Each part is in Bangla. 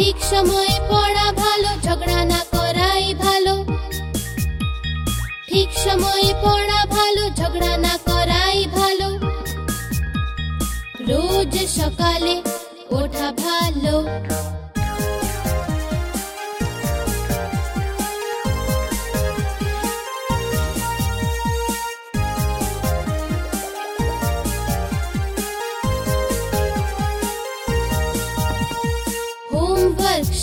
ঠিক সময়ে পড়া ভালো, ঝগড়া না করাই ভালো। ঠিক সময়ে পড়া ভালো, ঝগড়া না করাই ভালো। রোজ সকালে ওঠা ভালো।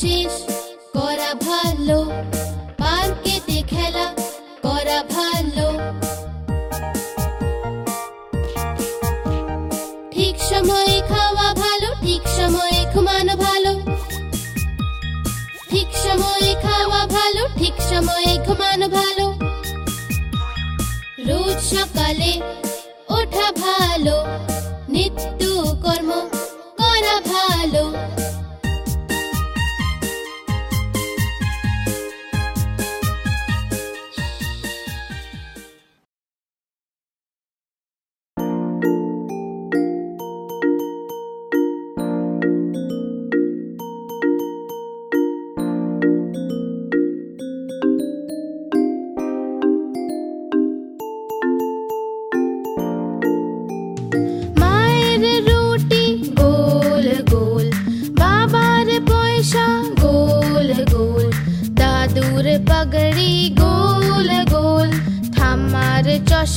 শেষ। করা ভালো। পার্কেতে খেলা করা ভালো। ঠিক সময়ে খাওয়া ভালো, ঠিক সময়ে ঘুমানো ভালো। ঠিক সময়ে খাওয়া ভালো, ঠিক সময়ে ঘুমানো ভালো। রোজ সকালে ওঠা ভালো। নিত্য কর্ম করা ভালো।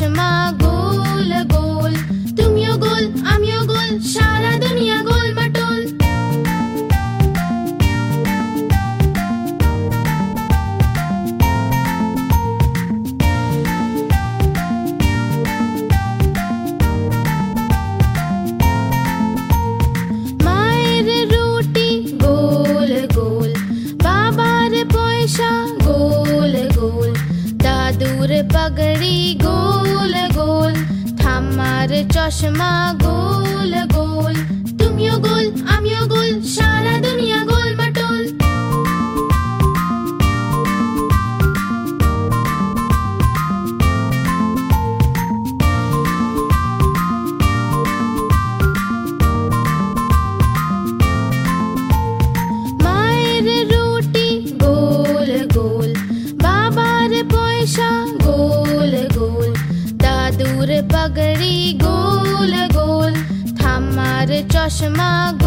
什么 চশমা গোল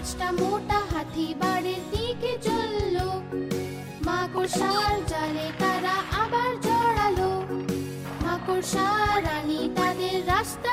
পাঁচটা মোটা হাতি বাড়ির দিকে চলল। মাকড়সার জালে তারা আবার জড়ালো। মাকড়সা রানী তাদের রাস্তা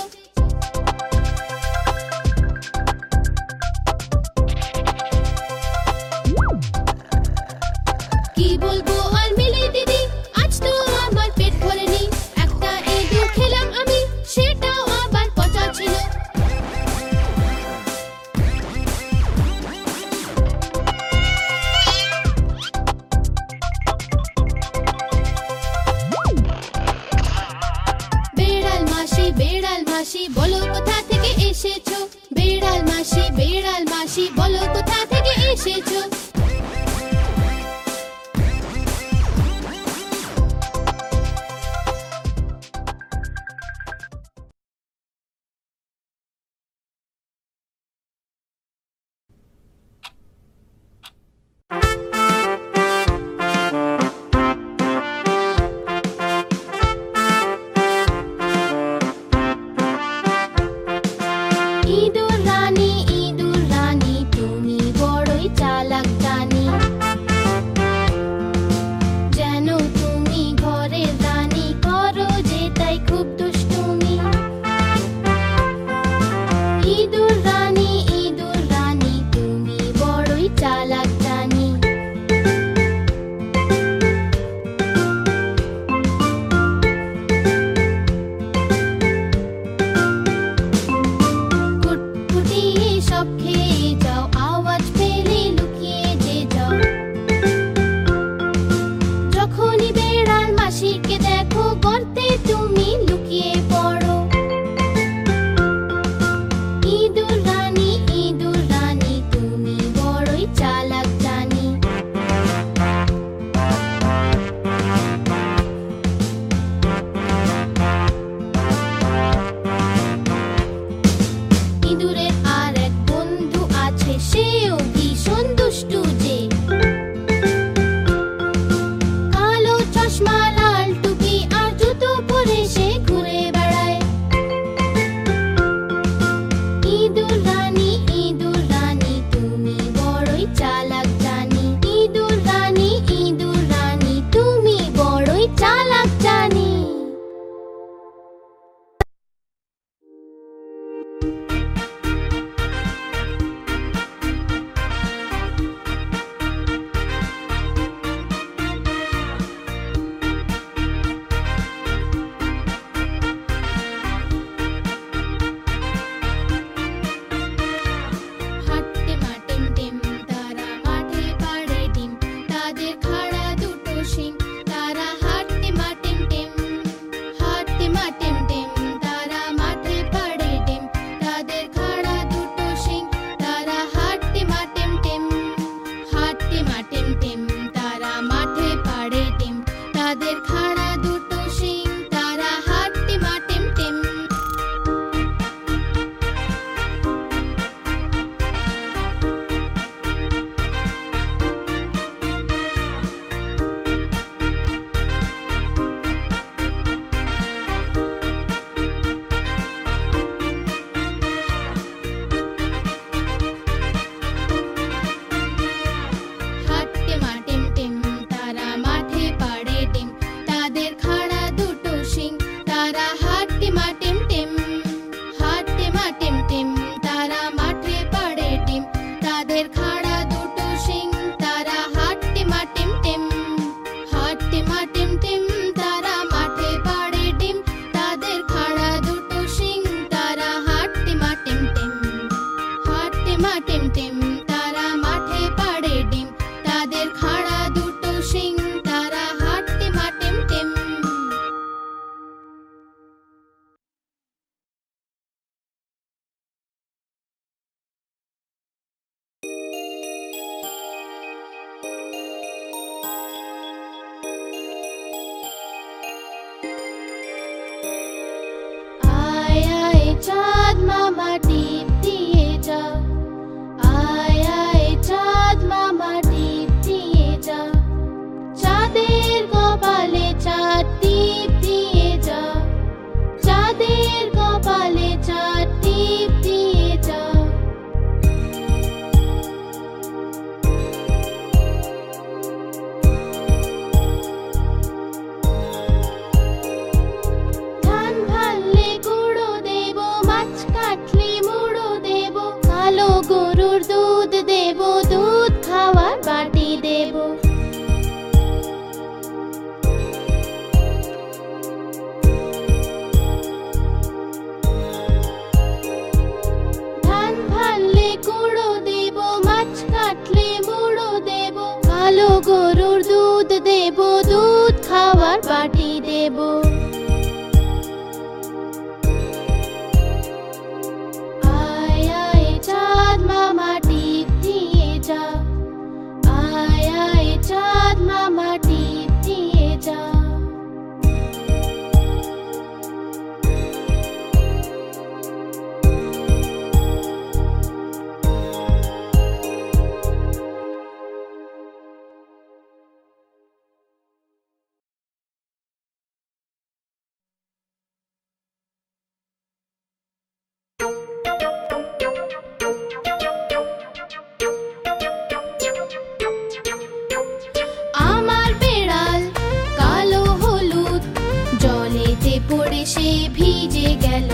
ভিজে গেল।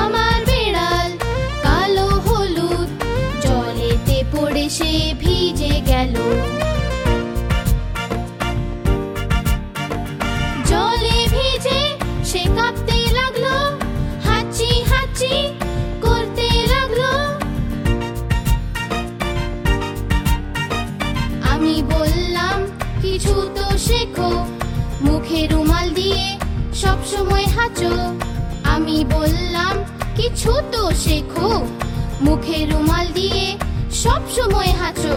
আমার বেড়াল কালো হলুদ, জলেতে পড়ে সে ভিজে গেল। জলে ভিজে সে হাঁচি করতে লাগল। আমি বললাম, কিছু তো শেখো মুখে রুমাল দিয়ে সব সময় হাঁচো। আমি বললাম, কিছু তো শেখো। মুখে রুমাল দিয়ে সব সময় হাঁচো।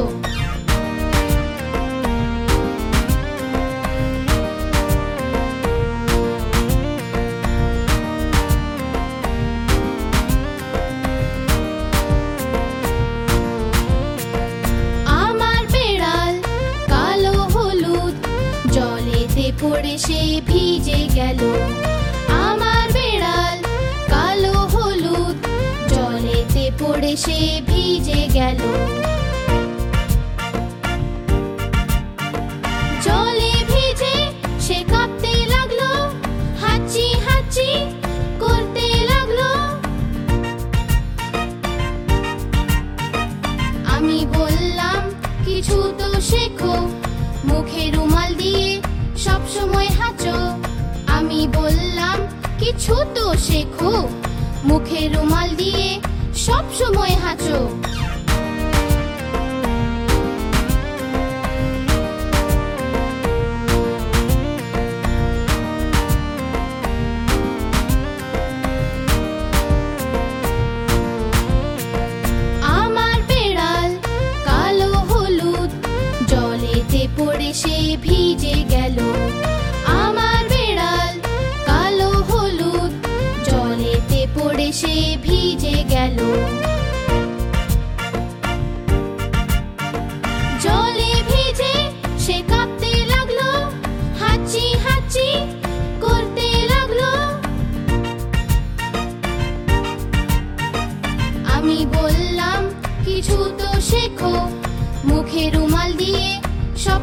পড়ে সে ভিজে গেল। সে ভিজে গেল। জলে ভিজে সে কাঁপতে লাগল, হাঁচি হাঁচি করতে লাগল। আমি বললাম, কিছু তো শেখো। মুখে রুমাল দিয়ে সব সময় হাঁচো। আমি বললাম, কিছু তো শেখো। মুখে রুমাল দিয়ে সব সময় হাঁচো। সে ভিজে গেল।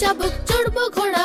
চাবুক চড়বো ঘোড়া।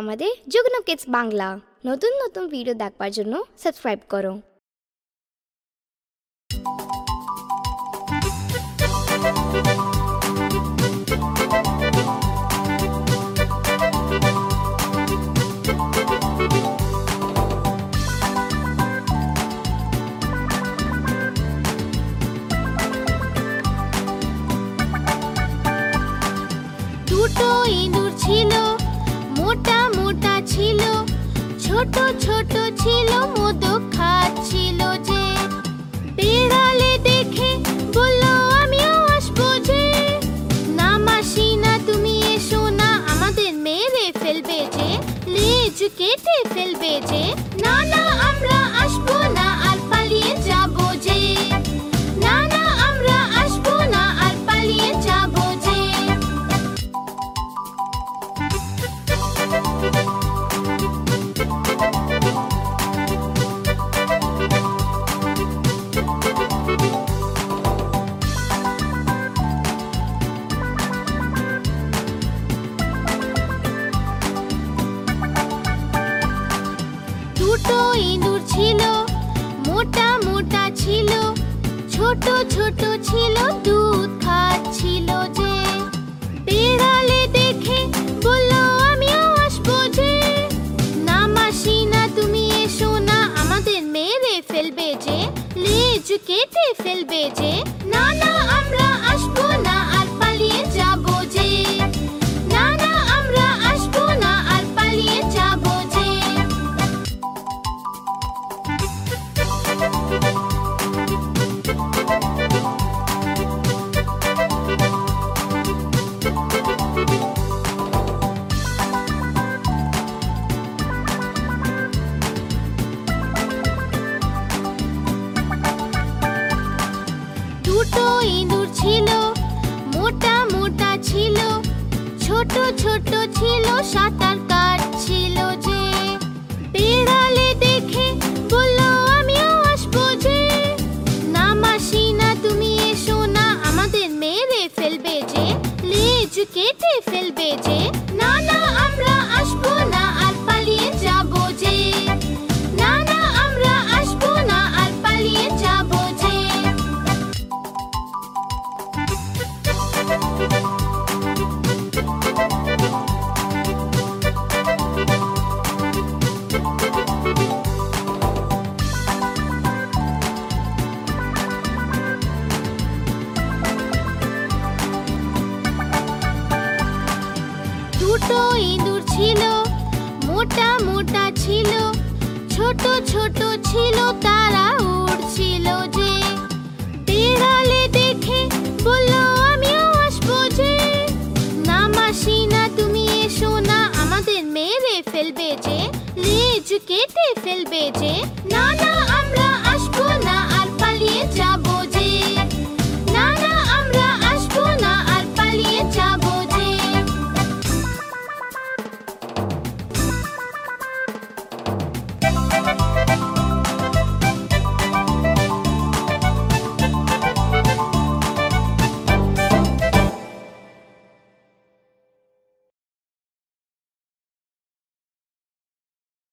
আমাদের যুগ্ন কিডস বাংলা। নতুন নতুন ভিডিও দেখবার জন্য সাবস্ক্রাইব করো। দুটো ইঁদুর ছিল ছোট ছোট ছিল মধু খাচ্ছিল যে। বিড়ালে দেখে বলল, আমিও আসব যে। না মাসি, না তুমি এসো না, আমাদের মেরে ফেলবে যে, লেজ কেটে ফেলবে যে। भेजे ले एजुकेटे फिल भेजे। नाना